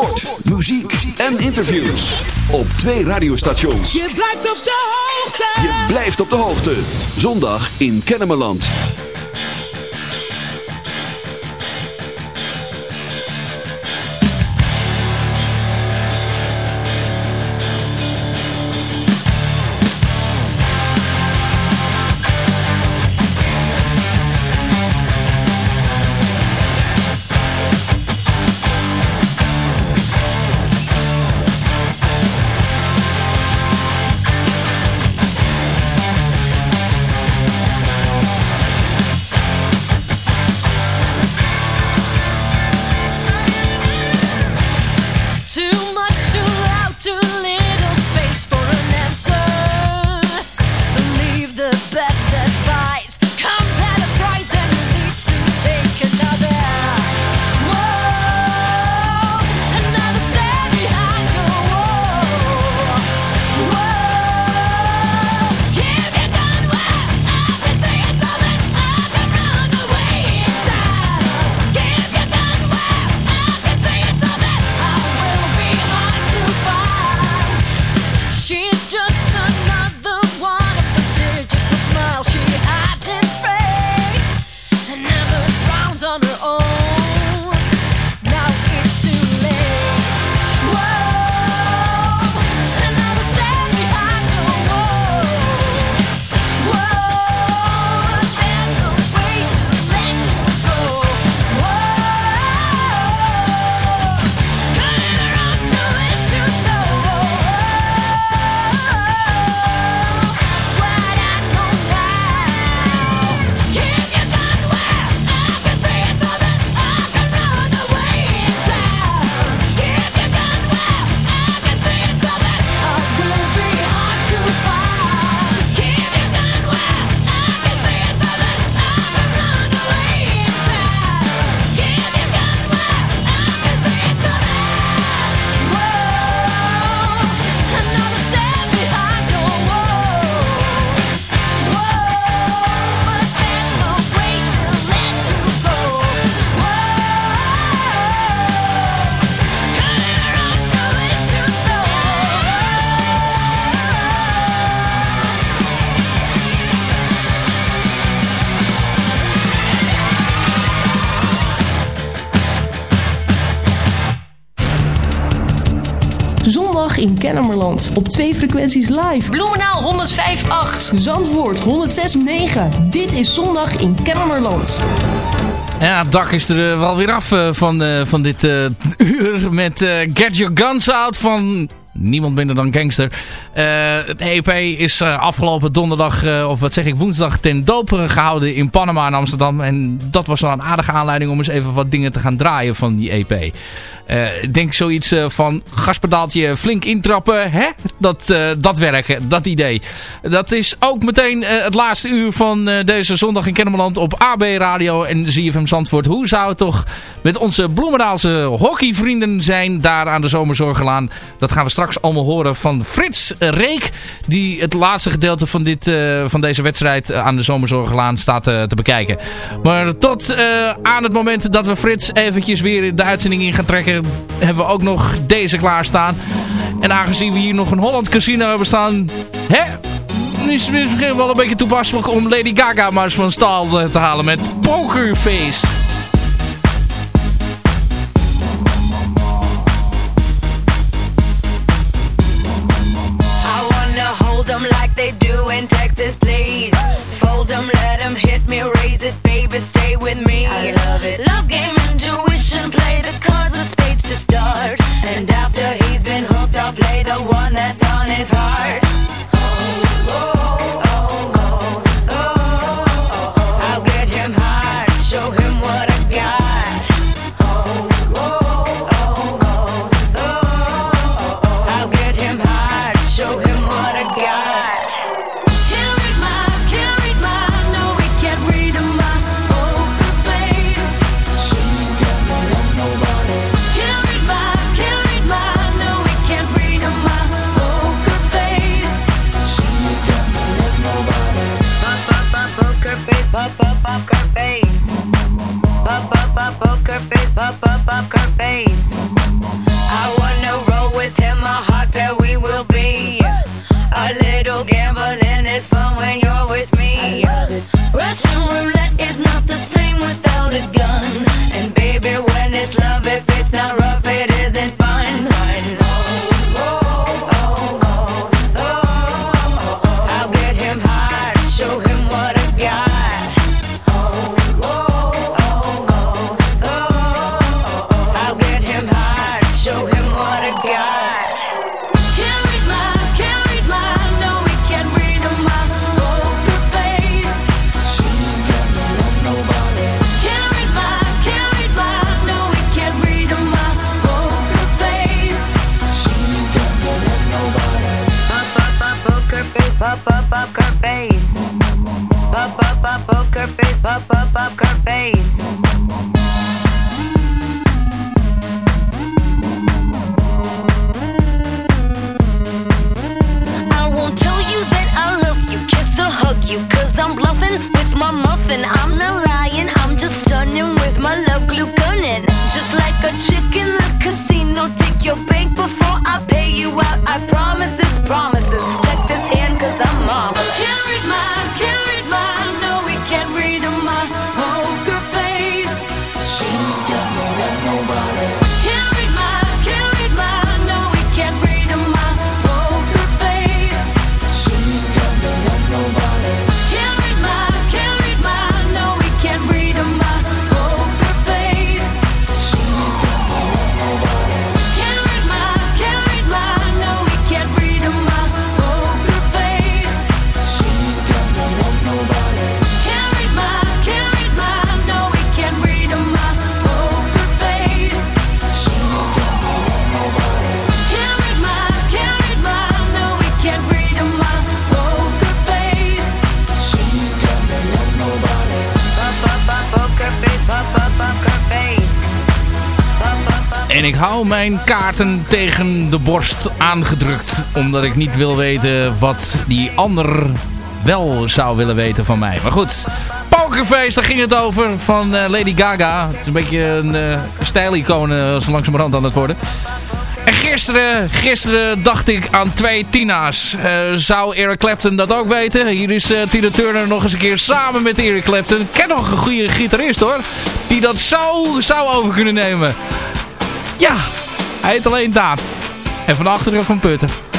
sport, muziek en interviews. Op twee radiostations. Je blijft op de hoogte. Je blijft op de hoogte. Zondag in Kennemerland. Op twee frequenties live. Bloemenaal 105.8. Zandvoort 106.9. Dit is zondag in Kennemerland. Ja, het dak is er wel weer af uh, van, uh, van dit uh, uur met Get Your Guns Out van niemand minder dan Gangster. het EP is afgelopen donderdag, of wat zeg ik, woensdag ten doop gehouden in Panama en Amsterdam. En dat was wel een aardige aanleiding om eens even wat dingen te gaan draaien van die EP. Ik denk zoiets uh, van gaspedaaltje flink intrappen. Hè? Dat, uh, dat werken, dat idee. Dat is ook meteen het laatste uur van deze zondag in Kennemerland op AB Radio en ZFM Zandvoort. Hoe zou het toch met onze Bloemendaalse hockeyvrienden zijn daar aan de Zomerzorgelaan? Dat gaan we straks allemaal horen van Frits Reek. Die het laatste gedeelte van, dit, van deze wedstrijd aan de Zomerzorgelaan staat te bekijken. Maar tot aan het moment dat we Frits eventjes weer de uitzending in gaan trekken hebben we ook nog deze klaarstaan. En aangezien we hier nog een Holland Casino hebben staan... Hè, is het misschien wel een beetje toepasselijk om Lady Gaga maar eens van stal te halen met Pokerface. face. Tegen de borst aangedrukt. Omdat ik niet wil weten wat die ander wel zou willen weten van mij. Maar goed, Pokerface, daar ging het over van uh, Lady Gaga. Het is een beetje een uh, stijlicoon uh, als langzamerhand aan het worden. En gisteren, gisteren dacht ik aan twee Tina's. Zou Eric Clapton dat ook weten? Hier is Tina Turner nog eens een keer samen met Eric Clapton. Ken nog een goede gitarist hoor. Die dat zo zou over kunnen nemen. Ja, heet alleen Daan. En van achteren van Putten.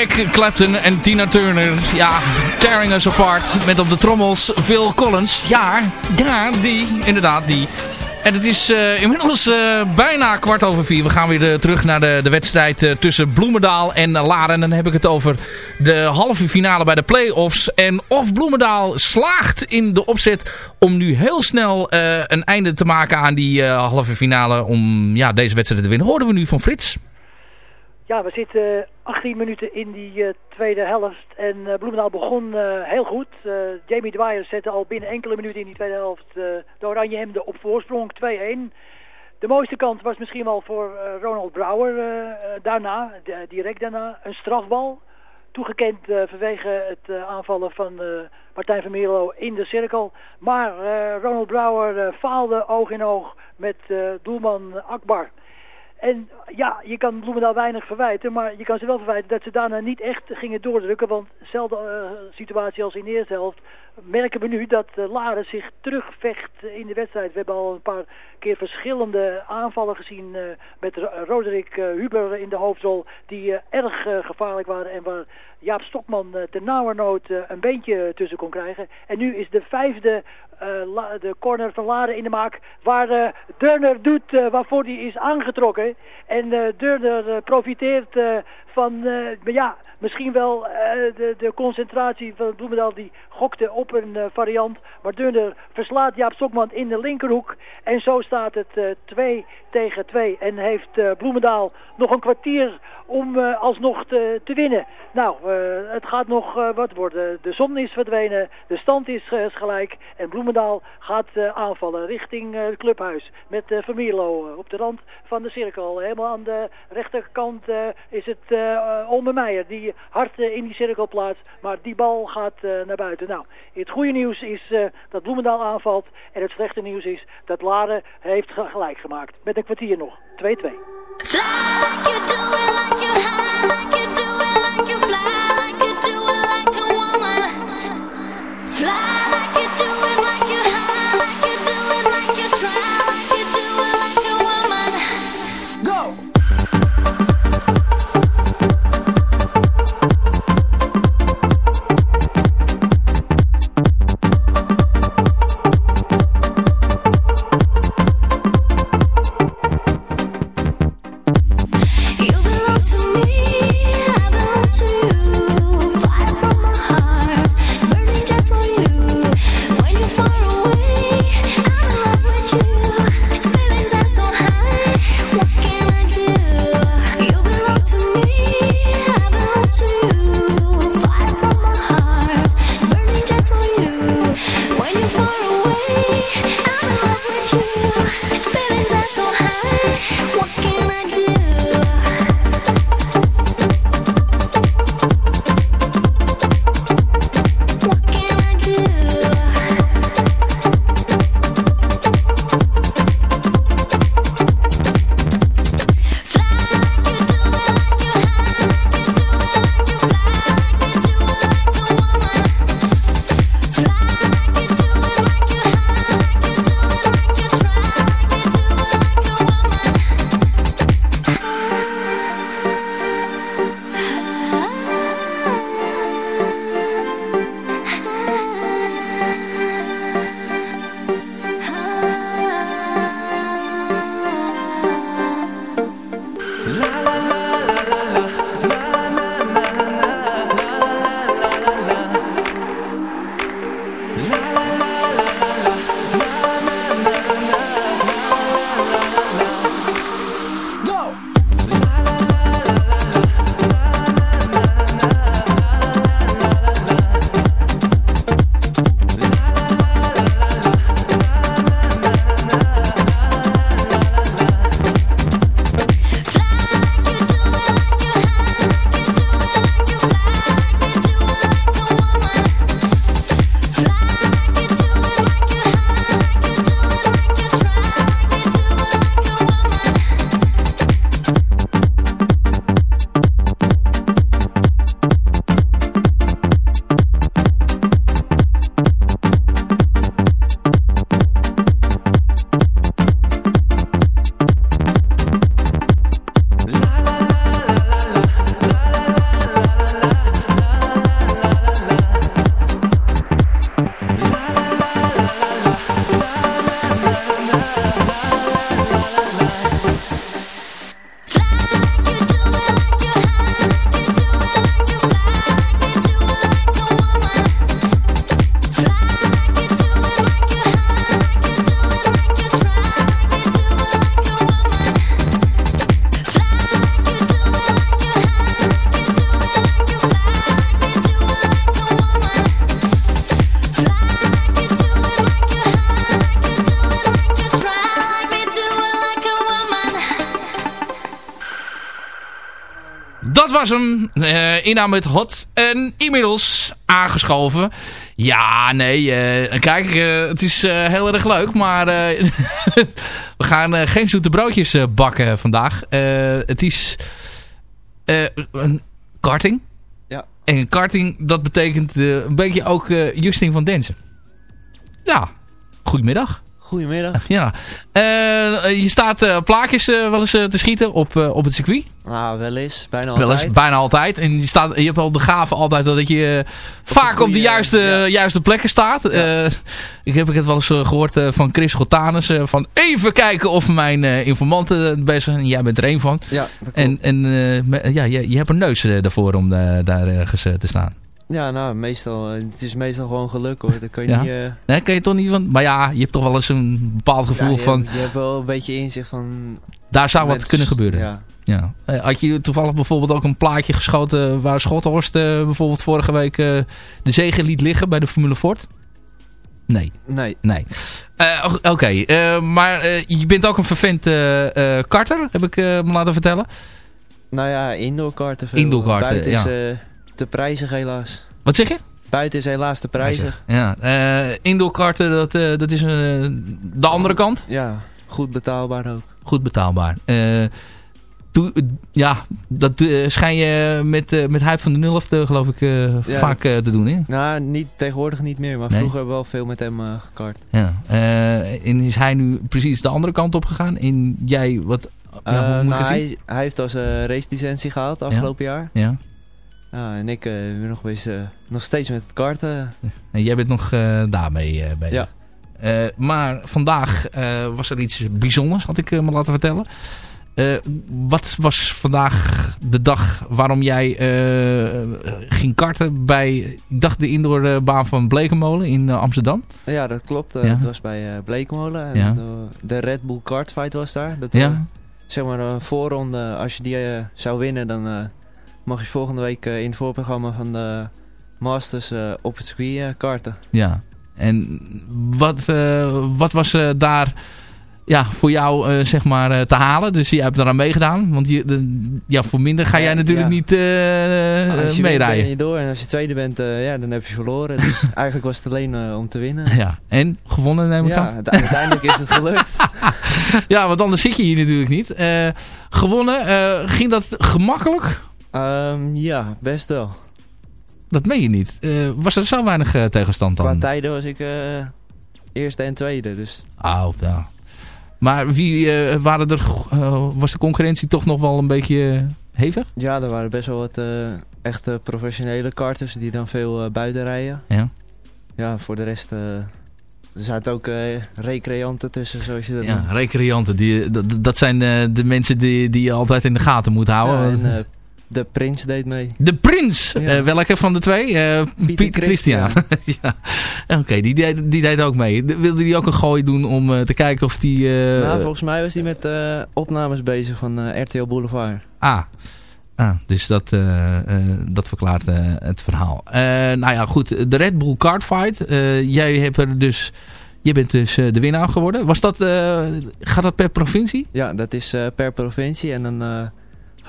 Eric Clapton en Tina Turner. Ja, tearing us apart. Met op de trommels Phil Collins. Ja, ja, die, inderdaad, die. En het is uh, inmiddels uh, bijna kwart over vier. We gaan weer uh, terug naar de, de wedstrijd tussen Bloemendaal en Laren. En dan heb ik het over de halve finale bij de play-offs. En of Bloemendaal slaagt in de opzet om nu heel snel een einde te maken aan die halve finale. Om ja, deze wedstrijd te winnen. Hoorden we nu van Frits? Ja, we zitten 18 minuten in die uh, tweede helft. En uh, Bloemendaal begon uh, heel goed. Jamie Dwyer zette al binnen enkele minuten in die tweede helft de Oranje Hemden op voorsprong 2-1. De mooiste kant was misschien wel voor Ronald Brouwer daarna, direct daarna. Een strafbal, toegekend vanwege het aanvallen van Martijn van Mierlo in de cirkel. Maar Ronald Brouwer faalde oog in oog met doelman Akbar. En ja, je kan Bloemendaal weinig verwijten, maar je kan ze wel verwijten dat ze daarna niet echt gingen doordrukken. Want dezelfde uh, situatie als in de eerste helft merken we nu dat uh, Laren zich terugvecht in de wedstrijd. We hebben al een paar keer verschillende aanvallen gezien uh, met Roderick Huber in de hoofdrol. Die erg gevaarlijk waren en waar Jaap Stokman ten nauwernood een beentje tussen kon krijgen. En nu is de vijfde de corner van Laren in de maak waar Durner doet waarvoor hij is aangetrokken. En Durner uh, profiteert van, ja, misschien wel de, de concentratie van Bloemendaal. Die gokte op een variant. Maar Durner verslaat Jaap Stokman in de linkerhoek. En zo staat het 2 tegen 2. En heeft Bloemendaal nog een kwartier om alsnog te, te winnen. Nou, het gaat nog wat worden. De zon is verdwenen, de stand is gelijk en Bloemendaal gaat aanvallen richting het clubhuis met Vermierlo op de rand van de cirkel. Helemaal aan de rechterkant is het Olme Meijer die hard in die cirkel plaatst, maar die bal gaat naar buiten. Nou, het goede nieuws is dat Bloemendaal aanvalt en het slechte nieuws is dat Laren heeft gelijk gemaakt. Met een kwartier nog. 2-2. Ina met Hot. En inmiddels aangeschoven. Ja, nee. Uh, kijk, uh, het is heel erg leuk. Maar we gaan geen zoete broodjes bakken vandaag. het is een karting. Ja. En karting, dat betekent een beetje ook Justin van Densen. Ja, goedemiddag. Goedemiddag. Ja. Uh, je staat uh, plaatjes uh, wel eens te schieten op, op het circuit? Nou, wel eens. Bijna altijd. Wel eens, bijna altijd. En je, staat, je hebt al de gave altijd dat je vaak op de juiste, ja. juiste plekken staat. Ja. ik heb het wel eens gehoord van Chris Gotanus. van even kijken of mijn informanten bezig zijn. Jij bent er één van. Ja, en en ja, je, je hebt een neus daarvoor om daar ergens te staan. Ja, nou, meestal, het is meestal gewoon geluk hoor. Dat kan je ja. niet... Uh... Nee, kan je toch niet van... Maar ja, je hebt toch wel eens een bepaald gevoel ja, je van... Hebt, je hebt wel een beetje inzicht van... Daar zou wat kunnen gebeuren. Ja. ja. Had je toevallig bijvoorbeeld ook een plaatje geschoten... waar Schothorst uh, bijvoorbeeld vorige week uh, de zegen liet liggen bij de Formule Ford? Nee. Nee. Nee. Uh, Oké, okay. uh, maar uh, je bent ook een vervent karter, heb ik me laten vertellen. Nou ja, indoor karten. Veel. Indoor karten, ja. is te prijzig helaas. Wat zeg je? Buiten is helaas te prijzig. Ja, uh, indoor karten, dat, uh, dat is uh, de andere kant? Ja, goed betaalbaar ook. Goed betaalbaar. Toe, ja, dat schijn je met, met Huip van de Nulfte geloof ik ja, vaak te doen, hè? Nou, niet, tegenwoordig niet meer, maar nee. vroeger wel veel met hem gekart. Ja, en is hij nu precies de andere kant op gegaan? En jij, wat... Ja, nou, hij, hij heeft als race licentie gehaald afgelopen ja. jaar. Ja. Ja, en ik uh, ben nog, bezig, uh, nog steeds met het karten. En jij bent nog daarmee bezig? Ja. maar vandaag was er iets bijzonders, had ik me laten vertellen. wat was vandaag de dag waarom jij ging karten bij, ik dacht de indoorbaan van Blekenmolen in Amsterdam? Ja, dat klopt. Ja. Het was bij Blekenmolen. En Ja. de, de Red Bull Kartfight was daar. Dat, Ja. zeg maar een voorronde, als je die zou winnen, dan mag je volgende week uh, in het voorprogramma van de Masters uh, op het circuit uh, karten. Ja, en wat, wat was daar ja, voor jou zeg maar te halen? Dus je hebt eraan meegedaan, want je, de, ja, voor minder ga jij natuurlijk ja. niet als je meerijden. ben je door en als je tweede bent, ja, dan heb je verloren. Dus eigenlijk was het alleen om te winnen. Ja, en gewonnen neem ik ja, aan? uiteindelijk is het gelukt. ja, want anders zit je hier natuurlijk niet. gewonnen, ging dat gemakkelijk? Um, ja, best wel. Dat meen je niet. Uh, was er zo weinig uh, tegenstand dan? Qua tijden was ik uh, eerste en tweede. Dus... Oh, ja. Maar wie waren er, was de concurrentie toch nog wel een beetje hevig? Ja, er waren best wel wat echte professionele karters die dan veel buiten rijden. Ja. Ja, voor de rest... er zaten ook recreanten tussen, zoals je dat Ja, noemt. recreanten. Die, dat, dat zijn de mensen die, die je altijd in de gaten moet houden. Ja, en, de Prins deed mee. De Prins? Ja. Uh, welke van de twee? Uh, Pieter, Pieter Christian. ja. Oké, okay, die, deed, die deed ook mee. Wilde die ook een gooi doen om uh, te kijken of die... nou, volgens mij was hij met opnames bezig van RTL Boulevard. Ah. Ah, dus dat, dat verklaart het verhaal. nou ja, goed. De Red Bull Cardfight. jij hebt er dus... Je bent dus de winnaar geworden. Was dat, gaat dat per provincie? Ja, dat is per provincie. En dan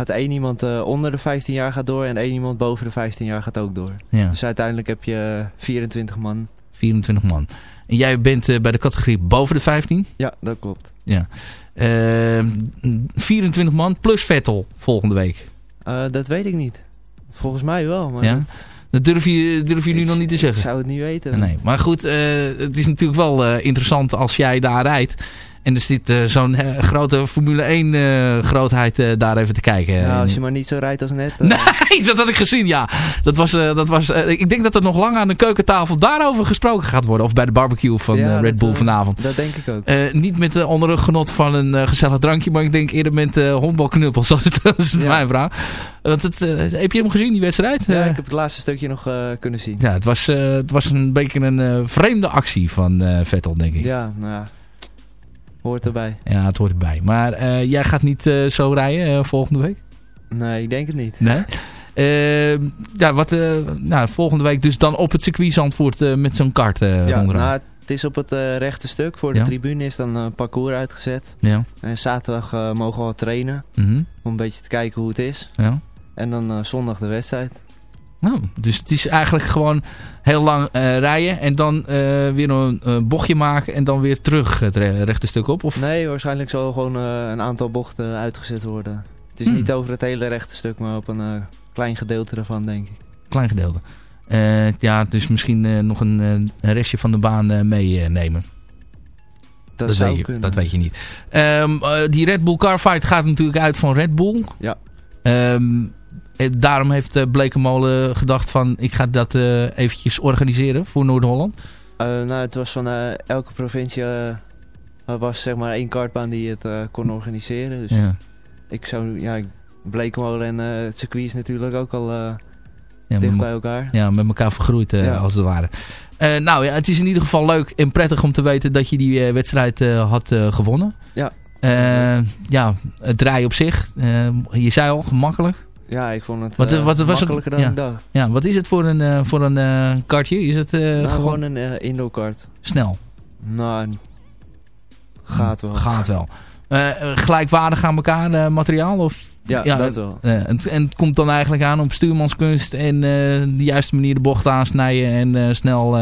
gaat één iemand uh, onder de 15 jaar gaat door en één iemand boven de 15 jaar gaat ook door. Ja. Dus uiteindelijk heb je 24 man. 24 man. En jij bent uh, bij de categorie boven de 15? Ja, dat klopt. Ja. Uh, 24 man plus Vettel volgende week? Dat weet ik niet. Volgens mij wel. Maar ja? dat... Dat durf je, durf je nu ik, nog niet te zeggen. Ik zou het niet weten. Nee, maar goed, uh, het is natuurlijk wel uh, interessant als jij daar rijdt. En er zit uh, zo'n grote Formule 1 grootheid daar even te kijken. Ja, als je maar niet zo rijdt als net. Nee, dat had ik gezien, ja. Dat was, dat was, ik denk dat er nog lang aan de keukentafel daarover gesproken gaat worden. Of bij de barbecue van ja, Red dat, Bull vanavond. Dat denk ik ook. niet met de onder genot van een gezellig drankje, maar ik denk eerder met honkbalknuppels. Dat is, dat is ja. mijn vraag. Want het, heb je hem gezien, die wedstrijd? Ja, ik heb het laatste stukje nog kunnen zien. Ja, het was, het was een beetje een vreemde actie van Vettel, denk ik. Ja, nou ja. Hoort erbij. Ja, het hoort erbij. Maar uh, jij gaat niet uh, zo rijden uh, volgende week? Nee, ik denk het niet. Nee? ja, wat, nou, volgende week dus dan op het circuit Zandvoort met zo'n kart Ja, nou, het is op het rechte stuk. Voor de ja. tribune is dan een parcours uitgezet. Ja. En zaterdag mogen we al trainen. Mm -hmm. Om een beetje te kijken hoe het is. Ja. En dan zondag de wedstrijd. Nou, dus het is eigenlijk gewoon heel lang rijden en dan weer een bochtje maken en dan weer terug het rechte stuk op? Of? Nee, waarschijnlijk zal gewoon een aantal bochten uitgezet worden. Het is Hmm. niet over het hele rechte stuk, maar op een klein gedeelte ervan, denk ik. Klein gedeelte. ja, dus misschien nog een, restje van de baan meenemen. Dat, dat, zou weet je, kunnen. dat weet je niet. Ehm, die Red Bull Car Fight gaat natuurlijk uit van Red Bull. Ja. Ehm, daarom heeft uh, Blekenmolen gedacht van ik ga dat uh, eventjes organiseren voor Noord-Holland. Nou, het was van elke provincie was zeg maar één kartbaan die het kon organiseren. Dus ja. ik zou, ja, Blekenmolen en het circuit is natuurlijk ook al ja, dicht bij elkaar. Ja, met elkaar vergroeid ja. als het ware. Uh, nou ja, het is in ieder geval leuk en prettig om te weten dat je die uh, wedstrijd had gewonnen. Ja. ja, het rijden op zich. je zei al, gemakkelijk. Ja, ik vond het wat, wat, was makkelijker het? dan ja. ik dacht. Ja, wat is het voor een, voor een kartje? Is het nou, gewoon... een indoor kart. Snel? Nou, gaat wel. Gaat wel. gelijkwaardig aan elkaar materiaal? Of ja, ja, dat wel. Uh, en, en, het komt dan eigenlijk aan op stuurmanskunst en uh, de juiste manier de bocht aansnijden en uh, snel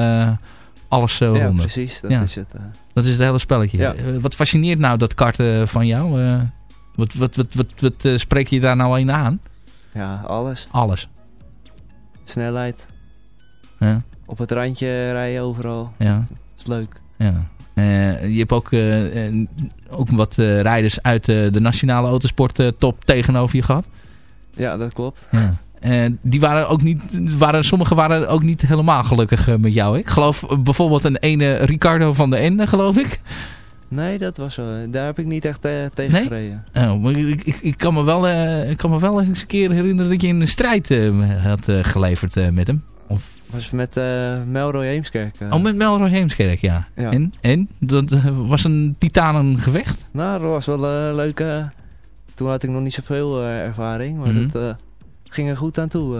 alles ja, ronden. precies. Dat ja. is het. Dat is het hele spelletje. Ja. wat fascineert nou dat karten van jou? wat wat, wat, wat, wat spreek je daar nou in aan? Ja, alles. Alles. Snelheid. Ja. Op het randje rijden overal. Ja. is leuk. Ja. Uh, je hebt ook, uh, ook wat uh, rijders uit de nationale autosport top tegenover je gehad. Ja, dat klopt. Ja. die waren ook niet, waren, sommigen waren ook niet helemaal gelukkig met jou. Ik geloof bijvoorbeeld een ene Ricardo van de Ende, geloof ik. Nee, dat was zo. Daar heb ik niet echt tegen nee? gereden. Oh, maar ik, ik, ik, kan me wel, ik kan me wel eens een keer herinneren dat je een strijd had geleverd met hem. Of was met uh, Melroy Heemskerk. Uh. Oh, met Melroy Heemskerk, ja. ja. En? En? Dat uh, was een titanengevecht? Nou, dat was wel een leuke... Toen had ik nog niet zoveel ervaring, maar mm -hmm. dat ging er goed aan toe.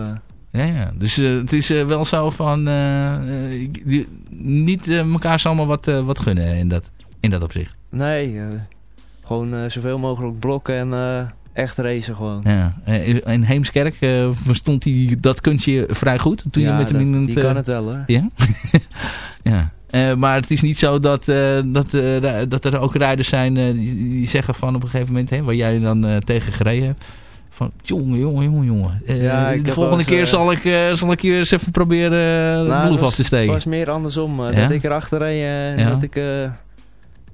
Ja, ja. Dus het is wel zo van... die, niet elkaar zomaar wat, wat gunnen in dat, in dat opzicht. Nee, gewoon zoveel mogelijk blokken en echt racen gewoon. Ja. In Heemskerk uh, verstond hij dat kunstje vrij goed. Toen ja, je met hem in het, die kan het wel hoor. Ja? ja. Uh, maar het is niet zo dat, uh, dat, dat er ook rijders zijn die, die, zeggen van op een gegeven moment, hè, waar jij dan tegen gereden hebt. Van, jongen, jongen, jongen, jongen. Ja, de volgende keer zal, ik, zal ik je eens even proberen nou, de bloed was, af te steken. Het was meer andersom. Dat ik erachter reed en dat ik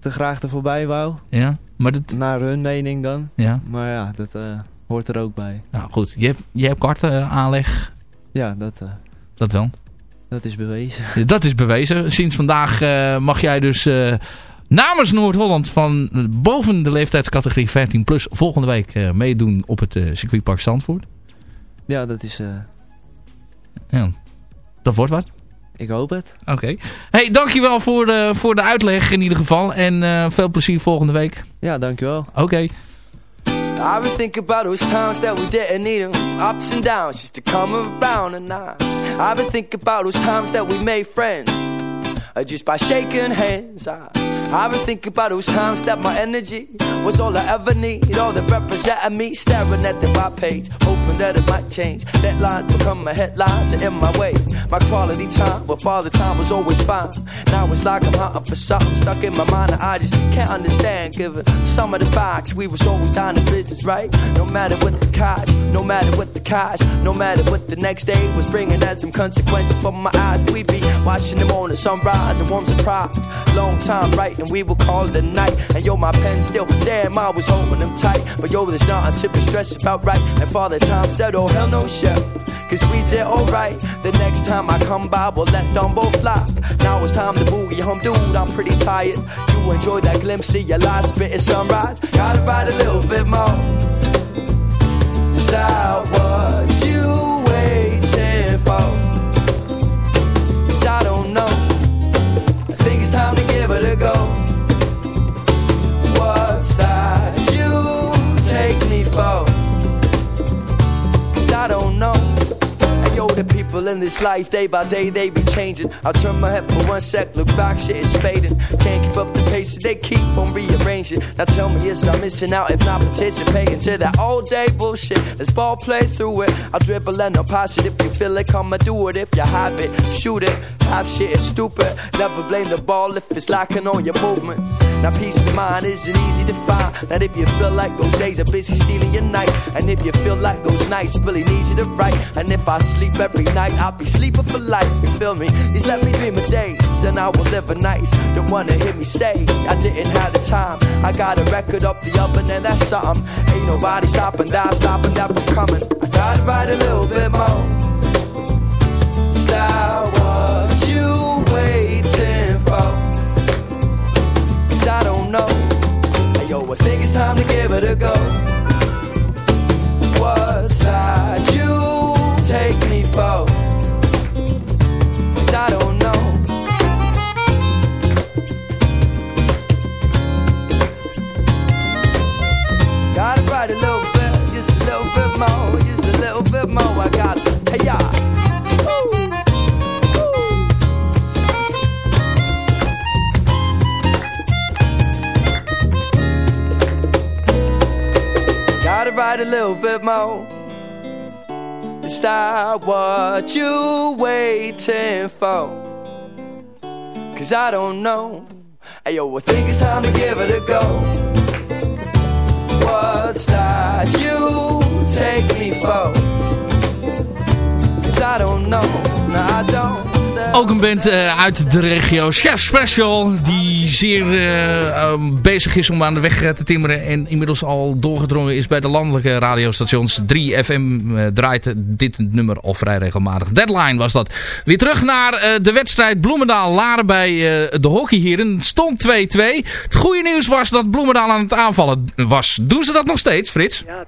te graag er voorbij wou. Ja, maar dat... Naar hun mening dan. Ja. Maar ja, dat uh, hoort er ook bij. Nou goed, je hebt, je hebt kartaanleg. Ja, dat, uh, dat wel. Dat is bewezen. Dat is bewezen. Sinds vandaag uh, mag jij dus namens Noord-Holland van boven de leeftijdscategorie 15 plus volgende week meedoen op het circuitpark Zandvoort. Ja, dat is... ja, dat wordt wat. Ik hoop het. Oké. Okay. Hey, dankjewel voor de, voor de uitleg in ieder geval. En uh, veel plezier volgende week. Ja, dankjewel. Oké. Okay. I been thinking about those times that we didn't need them Ups and downs just to come around and I I've been thinking about those times that we made friends Uh, just by shaking hands I, I've been thinking about those times that my energy Was all I ever need. All that represented me Staring at the white page Hoping that it might change. Deadlines become my headlines And in my way My quality time With all the time was always fine. Now it's like I'm hunting for something Stuck in my mind that I just can't understand Given some of the facts. We was always down to business, right? No matter what the cost No matter what the cost No matter what the next day was bringing Had some consequences for my eyes. We be watching the sunrise And warm surprise Long time writing We will call it a night And yo, my pen still Damn, I was holding them tight But yo, there's nothing to be stressed about, right? And Father Time said, oh, hell no, chef Cause we did alright. The next time I come by, we'll let them both fly. Now it's time to boogie home, dude. I'm pretty tired. You enjoy that glimpse of your last spitting sunrise. Gotta ride a little bit more. Is that in this life, day by day, they be changing. I turn my head for one sec, look back, shit is fading. Can't keep up the pace, so they keep on rearranging. Now tell me, is I'm missing out if not participating to that all day bullshit. Let's ball play through it. I'll dribble and I'll pass it if you feel it, and do it. If you have it, shoot it. Half shit is stupid. Never blame the ball if it's lacking on your movements. Now peace of mind isn't easy to find. That if you feel like those days are busy stealing your nights, and if you feel like those nights really need you to write, and if I sleep every night, I'll be sleeping for life. You feel me? Just let me dream of days, and I will live a nice. Don't wanna hear me say I didn't have the time. I got a record up the oven, and that's something. Ain't nobody stopping down, stopping that from coming. I gotta write a little bit more. Style what you waiting for. Cause I don't know. Hey, yo, I think it's time to give it a go. What side bit. Is that what you waiting for? Cause I don't know. Hey yo, I think it's time to give it a go. What's that you take me for? Cause I don't know. No, I don't. Ook een band eh, uit de regio, Chef Special, die zeer eh, um, bezig is om aan de weg eh, te timmeren en inmiddels al doorgedrongen is bij de landelijke radiostations. 3FM uh, draait dit nummer al vrij regelmatig. Deadline was dat. Weer terug naar de wedstrijd Bloemendaal-Laren bij de hockeyheren. Het stond 2-2. Het goede nieuws was dat Bloemendaal aan het aanvallen was. Doen ze dat nog steeds, Frits? Ja,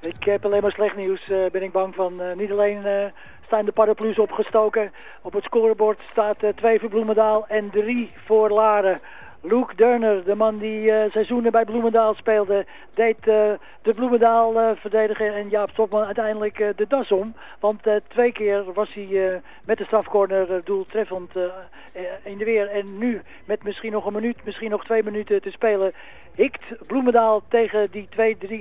ik heb alleen maar slecht nieuws, ben ik bang van. Niet alleen staan de paraplu's opgestoken. Op het scorebord staat 2 voor Bloemendaal en 3 voor Laren. Luke Durner, de man die uh, seizoenen bij Bloemendaal speelde, deed uh, de Bloemendaal uh, verdediger en Jaap Stokman uiteindelijk de das om. Want twee keer was hij met de strafcorner doeltreffend in de weer. En nu, met misschien nog een minuut, misschien nog twee minuten te spelen, hikt Bloemendaal tegen die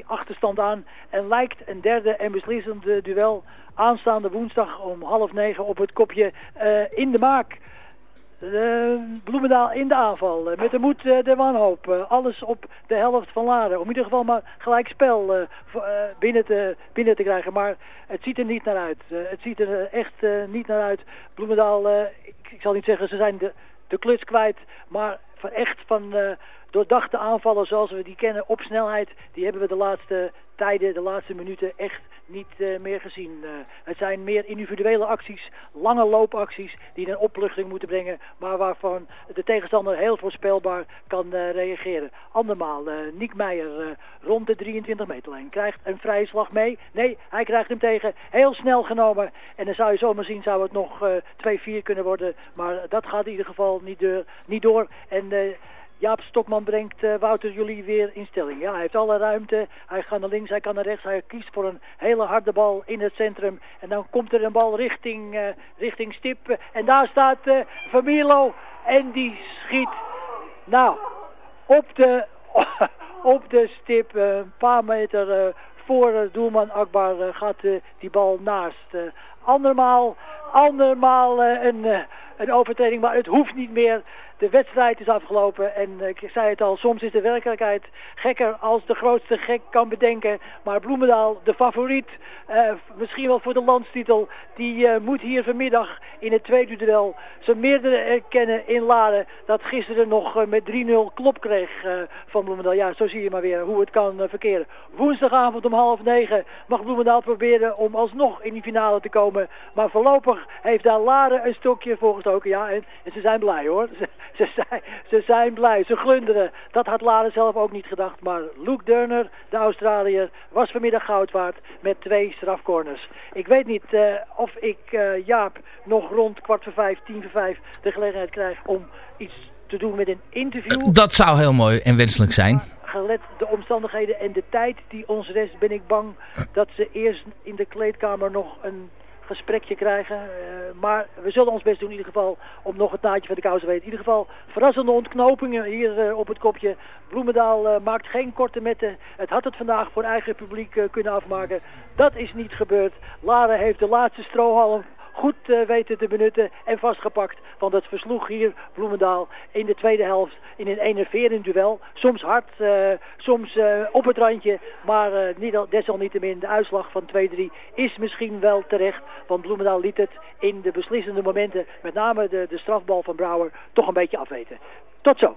2-3 achterstand aan. En lijkt een derde en beslissende duel aanstaande woensdag om half negen op het kopje in de maak. Uh, Bloemendaal in de aanval. Uh, met de moed de wanhoop. alles op de helft van Laren. Om in ieder geval maar gelijk spel binnen, te, binnen te krijgen. Maar het ziet er niet naar uit. het ziet er echt niet naar uit. Bloemendaal, ik, ik, zal niet zeggen ze zijn de, de kluts kwijt. Maar van echt van doordachte aanvallen zoals we die kennen op snelheid. Die hebben we de laatste tijden, de laatste minuten echt niet uh, meer gezien. Uh, het zijn meer individuele acties, lange loopacties die een opluchting moeten brengen, maar waarvan de tegenstander heel voorspelbaar kan uh, reageren. Andermaal, Nick Meijer rond de 23 meterlijn krijgt een vrije slag mee. Nee, hij krijgt hem tegen, heel snel genomen. En dan zou je zomaar zien, zou het nog 2-4 kunnen worden, maar dat gaat in ieder geval niet, door. Niet door. En Jaap Stokman brengt uh, Wouter Jolie weer in stelling. Ja, hij heeft alle ruimte. Hij gaat naar links, hij kan naar rechts. Hij kiest voor een hele harde bal in het centrum. En dan komt er een bal richting, uh, richting Stip. En daar staat uh. En die schiet, nou, op de, op de stip. een paar meter voor doelman Akbar gaat die bal naast. andermaal, andermaal een, een overtreding, maar het hoeft niet meer. De wedstrijd is afgelopen en uh, ik zei het al, soms is de werkelijkheid gekker als de grootste gek kan bedenken. Maar Bloemendaal, de favoriet, uh, misschien wel voor de landstitel, die uh, moet hier vanmiddag in het tweede duel zijn meerdere erkennen in Laren. Dat gisteren nog met 3-0 klop kreeg van Bloemendaal. Ja, zo zie je maar weer hoe het kan verkeren. Woensdagavond om half negen mag Bloemendaal proberen om alsnog in die finale te komen. Maar voorlopig heeft daar Laren een stokje voor gestoken. Ja, en ze zijn blij hoor. Ze zijn, ze zijn blij, ze glunderen. Dat had Laren zelf ook niet gedacht. Maar Luke Durner, de Australiër, was vanmiddag goud waard met twee strafcorners. Ik weet niet uh, of ik uh, Jaap nog rond kwart voor vijf, tien voor vijf de gelegenheid krijg om iets te doen met een interview. Dat zou heel mooi en wenselijk zijn. Gelet de omstandigheden en de tijd die ons rest, ben ik bang dat ze eerst in de kleedkamer nog een gesprekje krijgen. maar we zullen ons best doen in ieder geval om nog het naadje van de kous te weten. In ieder geval verrassende ontknopingen hier op het kopje. Bloemendaal maakt geen korte metten. Het had het vandaag voor eigen publiek kunnen afmaken. Dat is niet gebeurd. Lara heeft de laatste strohalm goed uh, weten te benutten en vastgepakt. Want het versloeg hier Bloemendaal in de tweede helft in een enerverend duel. Soms hard, uh, soms uh, op het randje. Maar niet al, desalniettemin de uitslag van 2-3 is misschien wel terecht. Want Bloemendaal liet het in de beslissende momenten, met name de, de strafbal van Brouwer, toch een beetje afweten. Tot zo.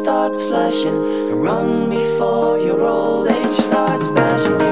Starts flashing. Run before your old age starts bashing you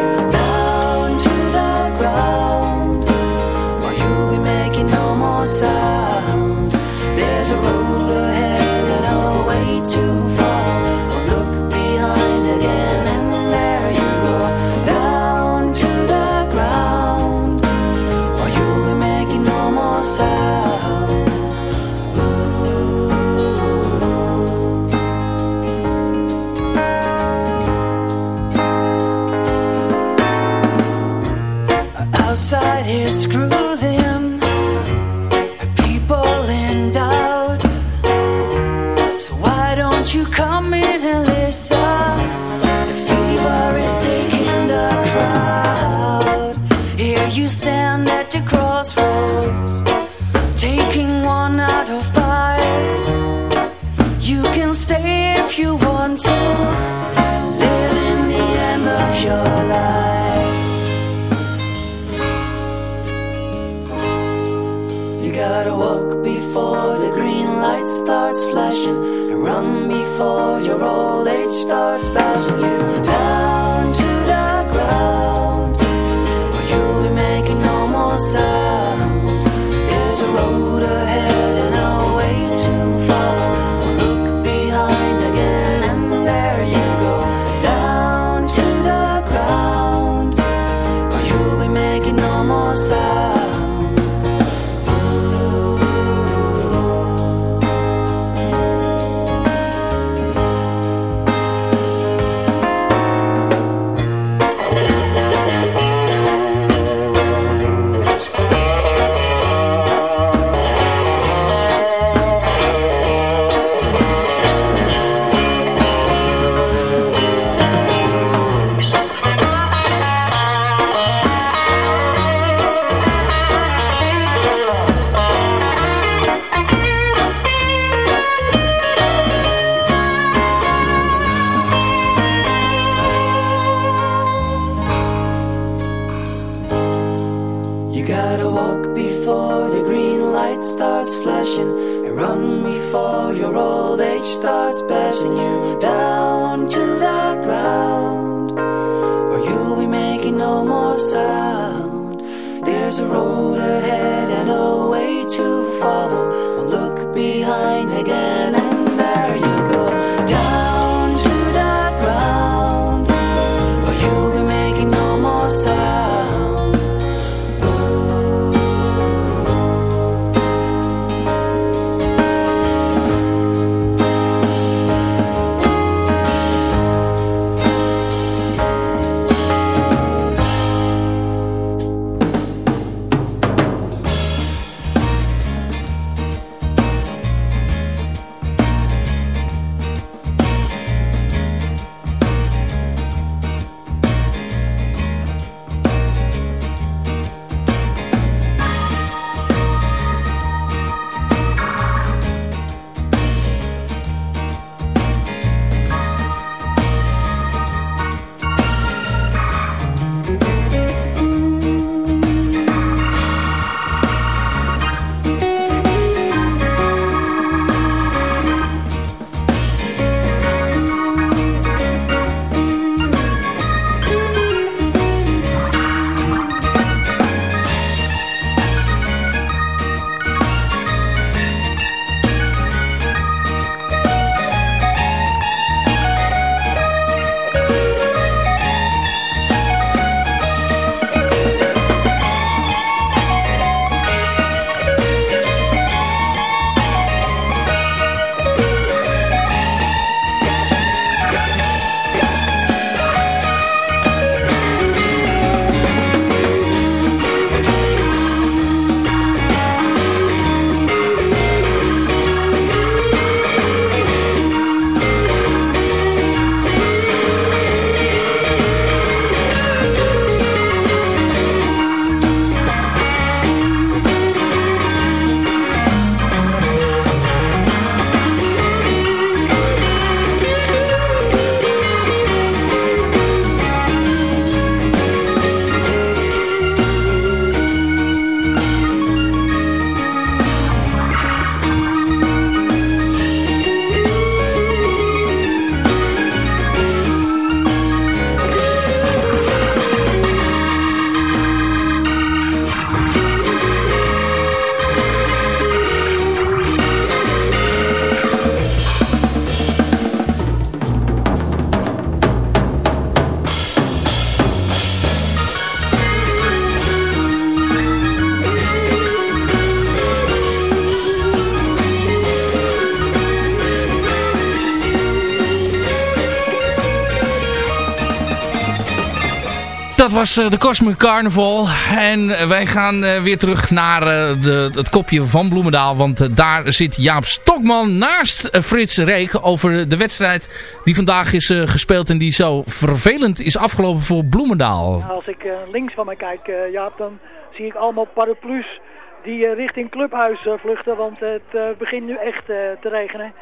dat was de Cosmic Carnival. En wij gaan weer terug naar de, het kopje van Bloemendaal. Want daar zit Jaap Stokman naast Frits Reek over de wedstrijd die vandaag is gespeeld. En die zo vervelend is afgelopen voor Bloemendaal. Als ik links van mij kijk, Jaap, dan zie ik allemaal paraplu's die richting Clubhuis vluchten. Want het begint nu echt te regenen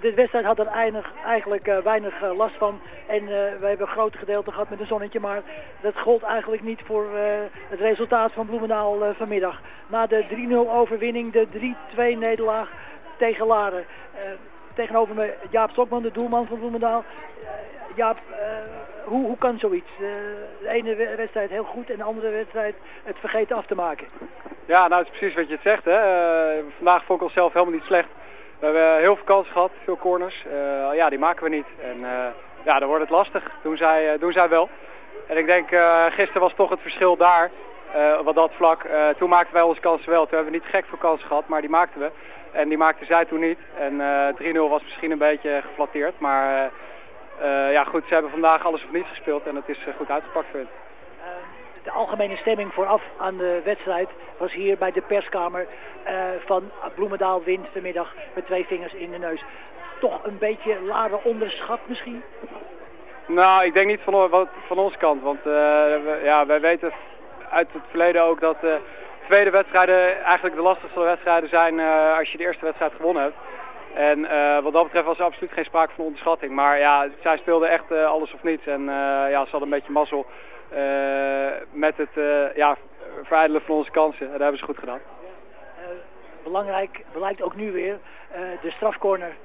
de wedstrijd had er eigenlijk uh, weinig uh, last van. En uh, we hebben een groot gedeelte gehad met een zonnetje. Maar dat gold eigenlijk niet voor het resultaat van Bloemendaal vanmiddag. Na de 3-0 overwinning, de 3-2 nederlaag tegen Laren. tegenover me Jaap Stokman, de doelman van Bloemendaal. Jaap, hoe, hoe kan zoiets? de ene wedstrijd heel goed en de andere wedstrijd het vergeten af te maken. Ja, nou is precies wat je het zegt. Hè. vandaag vond ik onszelf helemaal niet slecht. We hebben heel veel kansen gehad, veel corners. Uh, ja, die maken we niet. En uh, ja, dan wordt het lastig. Doen zij, uh, doen zij wel. En ik denk, gisteren was toch het verschil daar, wat dat vlak. toen maakten wij onze kansen wel. Toen hebben we niet gek veel kansen gehad, maar die maakten we. En die maakten zij toen niet. En 3-0 was misschien een beetje geflatteerd. Maar ja, goed, ze hebben vandaag alles of niets gespeeld. En het is goed uitgepakt, vind de algemene stemming vooraf aan de wedstrijd was hier bij de perskamer uh, van Bloemendaal wint vanmiddag met twee vingers in de neus. Toch een beetje Laren onderschat misschien? Nou, ik denk niet van, van onze kant. Want we, ja, wij weten uit het verleden ook dat uh, tweede wedstrijden eigenlijk de lastigste wedstrijden zijn als je de eerste wedstrijd gewonnen hebt. En wat dat betreft was er absoluut geen sprake van onderschatting. Maar ja, zij speelden echt alles of niets. En ja, ze hadden een beetje mazzel. Eh, met het eh, ja, verijdelen van onze kansen. En dat hebben ze goed gedaan. Eh, belangrijk blijkt ook nu weer de strafcorner.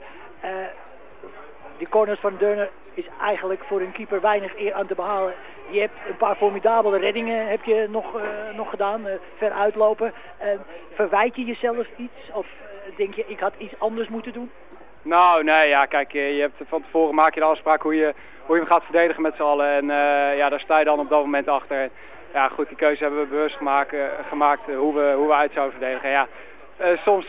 die corners van Deurner is eigenlijk voor een keeper weinig eer aan te behalen. Je hebt een paar formidabele reddingen heb je nog, nog gedaan, ver uitlopen. Verwijt je jezelf iets of denk je ik had iets anders moeten doen? Nou, nee, ja, kijk, je hebt van tevoren maak je de afspraak hoe je, hoe je hem gaat verdedigen met z'n allen. En uh, ja, daar sta je dan op dat moment achter. Ja, goed, die keuze hebben we bewust gemaakt, uh, gemaakt hoe, we, hoe we uit zouden verdedigen. Ja, soms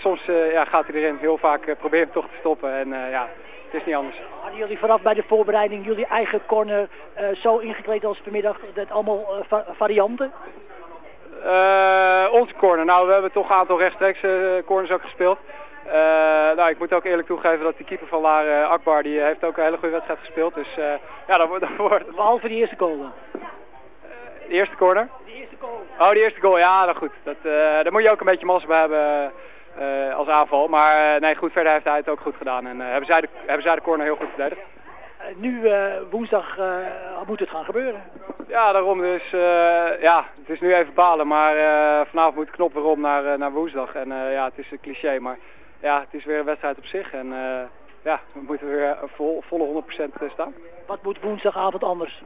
soms ja, gaat hij erin. Heel vaak probeer hem toch te stoppen. En ja, het is niet anders. Hadden jullie vooraf bij de voorbereiding jullie eigen corner zo ingekleed als vanmiddag? Dat allemaal va varianten? Onze corner. Nou, we hebben toch een aantal rechtstreeks corners ook gespeeld. Uh, nou, ik moet ook eerlijk toegeven dat die keeper van Laren, uh, Akbar, die heeft ook een hele goede wedstrijd gespeeld. Dus uh, ja, dat, dat wordt... Behalve die eerste goal dan? de eerste corner? Die eerste goal. Oh, die eerste goal, ja, dat goed. Dat, daar moet je ook een beetje massa bij hebben als aanval. Maar nee, goed, verder heeft hij het ook goed gedaan. En hebben, zij de, hebben zij de corner heel goed verdedigd. Nu woensdag moet het gaan gebeuren. Ja, daarom dus, ja, het is nu even balen, maar vanavond moet de knop weer om naar, naar woensdag. En ja, het is een cliché, maar ja, het is weer een wedstrijd op zich. En ja, we moeten weer vol, volle 100% eh, staan. Wat moet woensdagavond anders?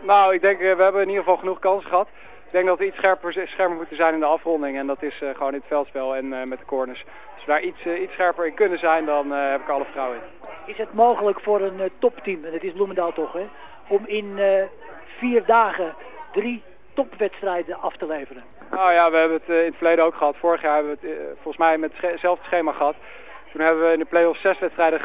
Nou, ik denk, we hebben in ieder geval genoeg kansen gehad. Ik denk dat we iets scherper, scherper moeten zijn in de afronding. En dat is uh, gewoon in het veldspel en met de corners. Als we daar iets, iets scherper in kunnen zijn, dan heb ik alle vertrouwen in. Is het mogelijk voor een topteam, en het is Bloemendaal toch, hè, om in vier dagen drie topwedstrijden af te leveren? Nou ja, we hebben het eh, in het verleden ook gehad. Vorig jaar hebben we het eh, volgens mij met hetzelfde schema gehad. Toen hebben we in de play-offs zes wedstrijden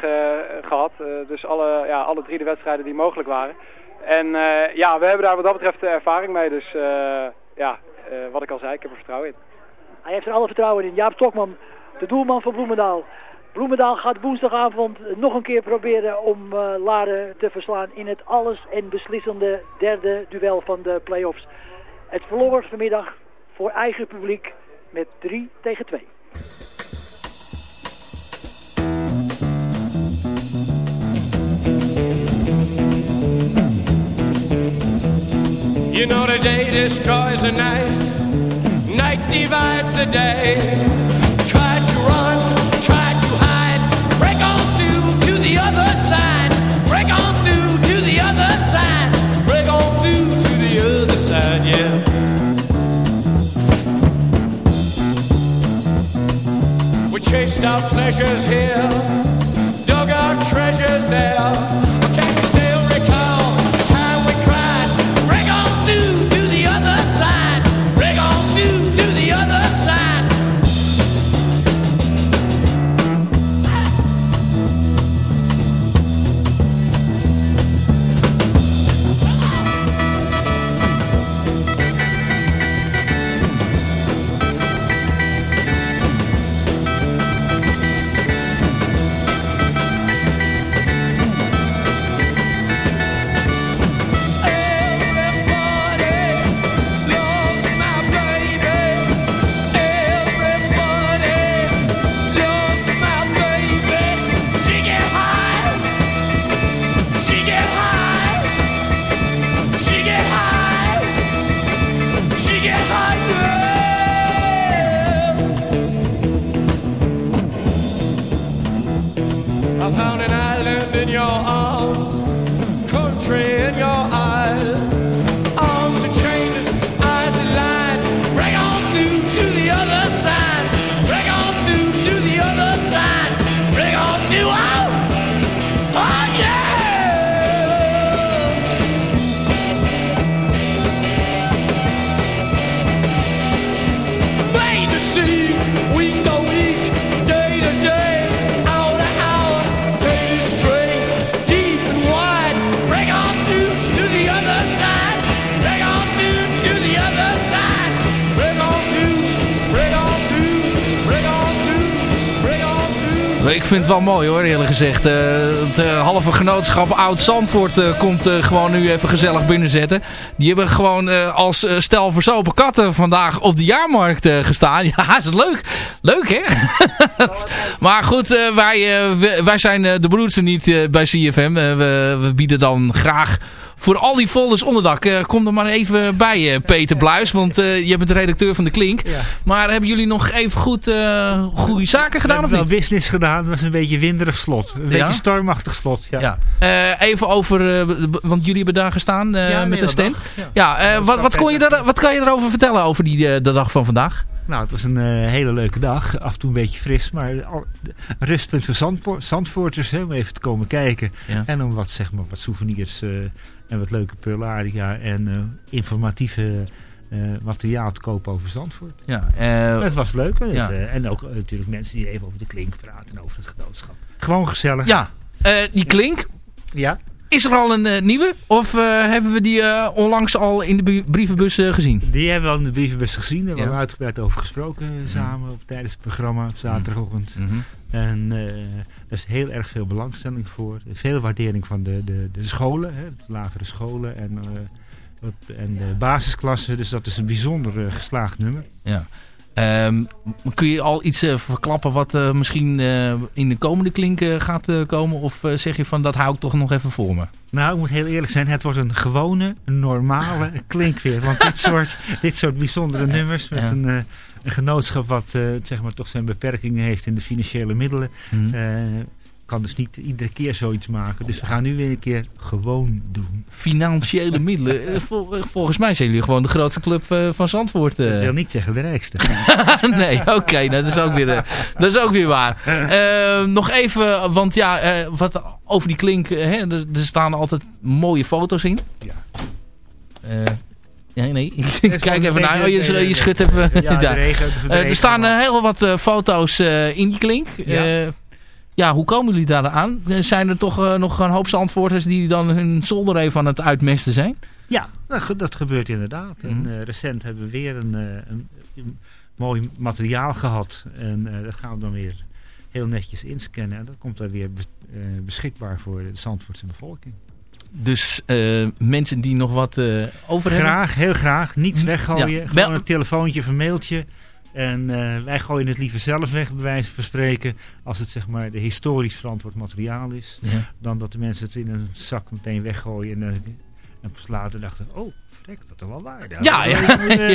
gehad. Eh, dus alle, ja, alle drie de wedstrijden die mogelijk waren. En ja, we hebben daar wat dat betreft ervaring mee. Dus ja, wat ik al zei, ik heb er vertrouwen in. Hij heeft er alle vertrouwen in. Jaap Stokman, de doelman van Bloemendaal. Bloemendaal gaat woensdagavond nog een keer proberen om uh, Laren te verslaan in het alles en beslissende derde duel van de play-offs. Het verloor vanmiddag voor eigen publiek met 3 tegen 2. You know the day destroys the night, night divides the day. We chased our pleasures here, dug our treasures there. Wel mooi hoor, eerlijk gezegd. Uh, het uh, halve genootschap Oud-Zandvoort uh, komt gewoon nu even gezellig binnenzetten. Die hebben gewoon als stel verzopen katten vandaag op de jaarmarkt gestaan. Ja, is leuk. Leuk hè? maar goed, wij, wij zijn de broedste niet bij CFM. We, we bieden dan graag voor al die folders onderdak. Uh, kom er maar even bij, uh, Peter Bluis. Want uh, je bent de redacteur van de Klink. Ja. Maar hebben jullie nog even goed goede zaken gedaan? We hebben wel business gedaan. Het was een beetje winderig slot. Een beetje stormachtig slot. Ja. ja. even over, want jullie hebben daar gestaan met de stand. Ja, wat, wat, kon je daar, wat kan je erover vertellen over die, de dag van vandaag? Nou, het was een uh, hele leuke dag. Af en toe een beetje fris, maar een rustpunt voor Zandvoorters om even te komen kijken. Ja. En om wat, zeg maar, wat souvenirs uh, en wat leuke peularia en uh, informatieve materiaal te kopen over Zandvoort. Ja, het was leuk. Ja. Het, en ook natuurlijk mensen die even over de klink praten over het genootschap. Gewoon gezellig. Ja, die klink. Ja. Is er al een uh, nieuwe? Of uh, hebben we die uh, onlangs al in de brievenbus gezien? Die hebben we al in de brievenbus gezien. Daar hebben we uitgebreid over gesproken samen op, tijdens het programma op zaterdagochtend. Mm -hmm. En er is heel erg veel belangstelling voor. Veel waardering van de, de, de scholen, hè, de lagere scholen en, en de basisklassen. Dus dat is een bijzonder geslaagd nummer. Ja. Um, kun je al iets uh, verklappen wat uh, misschien uh, in de komende klink gaat komen? Of zeg je van dat hou ik toch nog even voor me? Nou, ik moet heel eerlijk zijn. Het wordt een gewone, normale klink weer. Want dit soort, dit soort bijzondere nummers met een, een, genootschap wat zeg maar toch zijn beperkingen heeft in de financiële middelen. Mm kan dus niet iedere keer zoiets maken. Dus we gaan nu weer een keer gewoon doen. Financiële middelen. Eh, volgens mij zijn jullie gewoon de grootste club eh, van Zandvoort. Ik wil niet zeggen de rijkste. nee, oké. dat, is ook weer, dat is ook weer waar. nog even, want ja, wat over die klink. Hè, er, staan altijd mooie foto's in. Ja. Nee, nee. Kijk even naar. Oh, je, je schudt even. Ja, daar. er staan heel wat foto's in die klink. Ja. Ja, hoe komen jullie daar aan? Zijn er toch uh, nog een hoop zandvoorters die dan hun zolder even aan het uitmesten zijn? Ja, dat, gebeurt inderdaad. En, uh, recent hebben we weer een, een, een, mooi materiaal gehad. En dat gaan we dan weer heel netjes inscannen. En dat komt dan weer beschikbaar voor de Zandvoortse bevolking. Dus mensen die nog wat over hebben? Graag, heel graag. Niets weggooien. Ja. Gewoon een telefoontje of een mailtje. En uh, wij gooien het liever zelf weg, bij wijze van spreken, als het zeg maar de historisch verantwoord materiaal is. Ja. Dan dat de mensen het in een zak meteen weggooien en, uh, en pas later dachten, oh, frek, dat is wel waar. Ja, ja.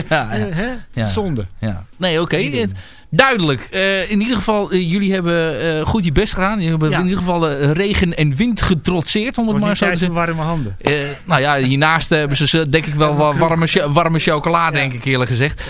ja, ja, ja. Zonde. Ja. Nee, oké. Okay. Duidelijk. Uh, in ieder geval, uh, jullie hebben uh, goed je best gedaan. Jullie hebben in ieder geval regen en wind getrotseerd, om het maar zo te zeggen. warme handen. nou ja, hiernaast hebben ze denk ik wel wat warme, warme chocola, denk ik eerlijk gezegd.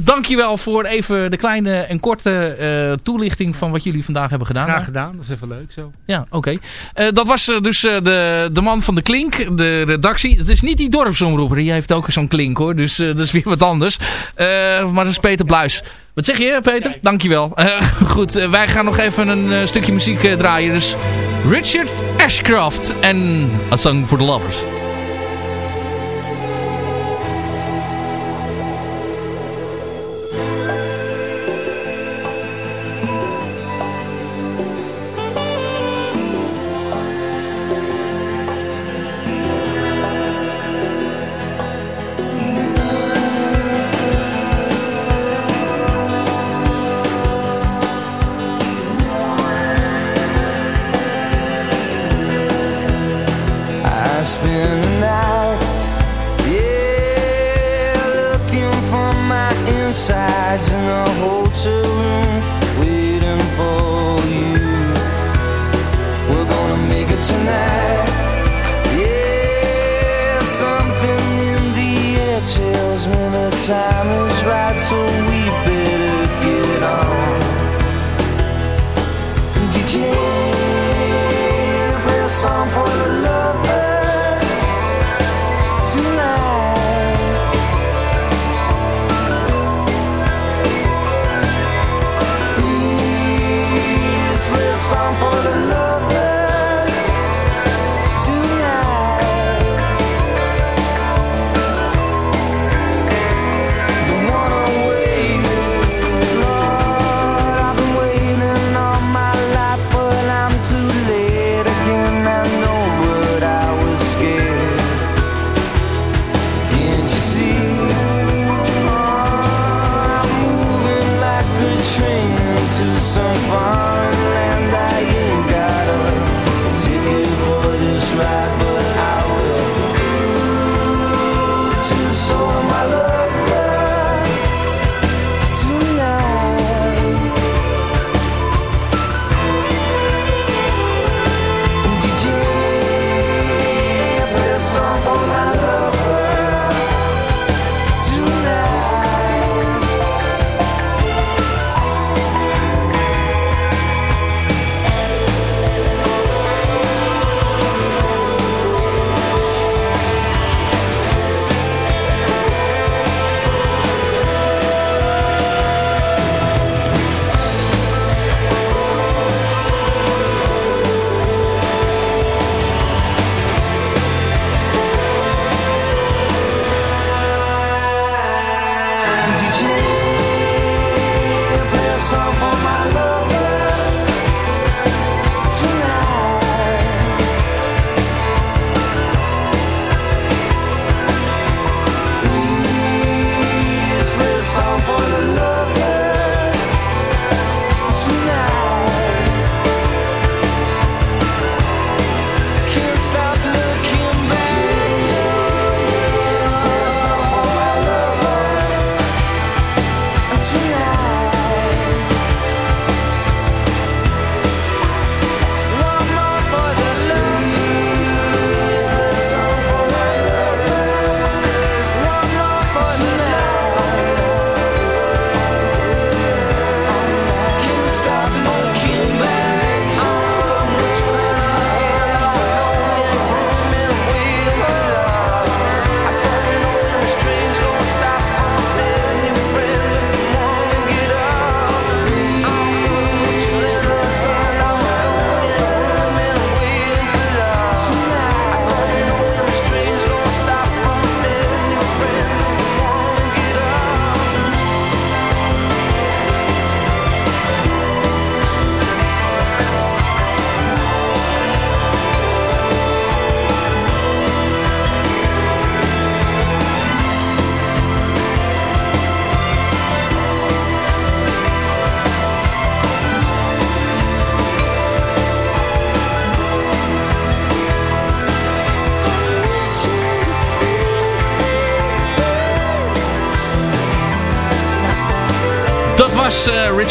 dankjewel voor even de kleine en korte toelichting van wat jullie vandaag hebben gedaan. Graag gedaan, dat is even leuk zo. Ja, oké. Okay. dat was dus de, de man van de Klink, de redactie. Het is niet die dorpsomroeper, die heeft ook zo'n klink hoor. Dus dat is weer wat anders. maar dat is Peter Bluis. Wat zeg je, Peter? Dankjewel. Uh, goed, wij gaan nog even een stukje muziek draaien. Dus Richard Ashcroft en A Song for the Lovers.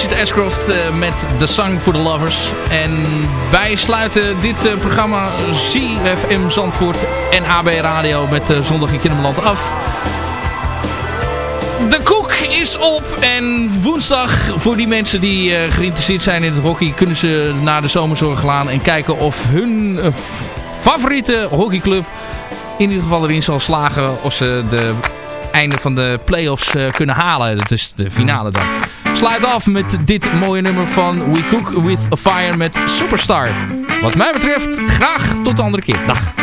Richard Ashcroft uh, met The Song for the Lovers. En wij sluiten dit uh, programma ZFM Zandvoort en AB Radio met Zondag in Kinderland af. De koek is op en woensdag voor die mensen die geïnteresseerd zijn in het hockey... kunnen ze naar de zomerzorg gaan en kijken of hun favoriete hockeyclub in ieder geval erin zal slagen... of ze de einde van de playoffs kunnen halen. Dus de finale dan. Sluit af met dit mooie nummer van We Cook With Fire met Superstar. Wat mij betreft, graag tot de andere keer. Dag.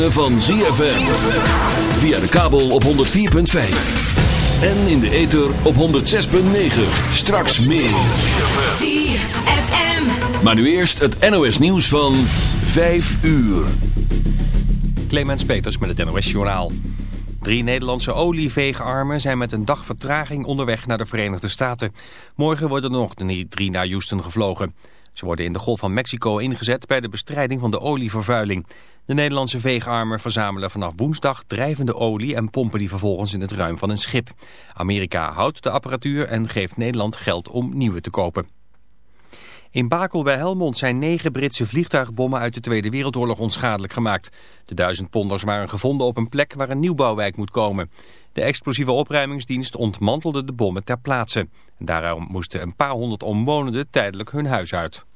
Ritme van ZFM. Via de kabel op 104.5. En in de ether op 106.9. Straks meer. ZFM. Maar nu eerst het NOS nieuws van 5 uur. Clemens Peters met het NOS Journaal. Drie Nederlandse olieveegarmen zijn met een dag vertraging onderweg naar de Verenigde Staten. Morgen worden er nog drie naar Houston gevlogen. Ze worden in de Golf van Mexico ingezet bij de bestrijding van de olievervuiling. De Nederlandse veegarmen verzamelen vanaf woensdag drijvende olie en pompen die vervolgens in het ruim van een schip. Amerika houdt de apparatuur en geeft Nederland geld om nieuwe te kopen. In Bakel bij Helmond zijn negen Britse vliegtuigbommen uit de Tweede Wereldoorlog onschadelijk gemaakt. De duizendponders waren gevonden op een plek waar een nieuwbouwwijk moet komen. De explosieve opruimingsdienst ontmantelde de bommen ter plaatse. Daarom moesten een paar honderd omwonenden tijdelijk hun huis uit.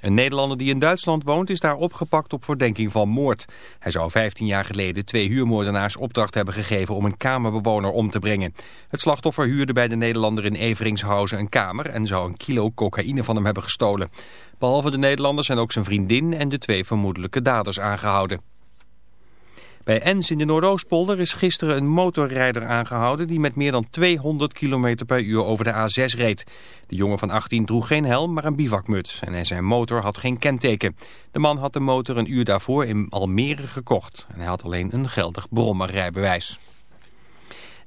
Een Nederlander die in Duitsland woont is daar opgepakt op verdenking van moord. Hij zou 15 jaar geleden twee huurmoordenaars opdracht hebben gegeven om een kamerbewoner om te brengen. Het slachtoffer huurde bij de Nederlander in Everingshausen een kamer en zou een kilo cocaïne van hem hebben gestolen. Behalve de Nederlanders zijn ook zijn vriendin en de twee vermoedelijke daders aangehouden. Bij Ens in de Noordoostpolder is gisteren een motorrijder aangehouden die met meer dan 200 km per uur over de A6 reed. De jongen van 18 droeg geen helm, maar een bivakmuts en zijn motor had geen kenteken. De man had de motor een uur daarvoor in Almere gekocht en hij had alleen een geldig brommerrijbewijs.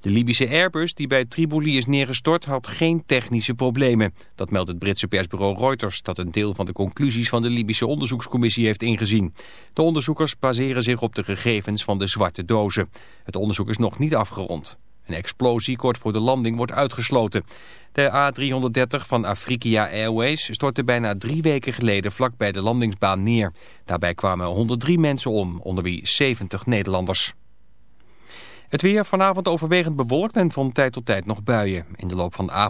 De Libische Airbus die bij Tripoli is neergestort had geen technische problemen. Dat meldt het Britse persbureau Reuters dat een deel van de conclusies van de Libische onderzoekscommissie heeft ingezien. De onderzoekers baseren zich op de gegevens van de zwarte dozen. Het onderzoek is nog niet afgerond. Een explosie kort voor de landing wordt uitgesloten. De A330 van Afrika Airways stortte bijna drie weken geleden vlak bij de landingsbaan neer. Daarbij kwamen 103 mensen om, onder wie 70 Nederlanders. Het weer vanavond overwegend bewolkt en van tijd tot tijd nog buien. In de loop van de avond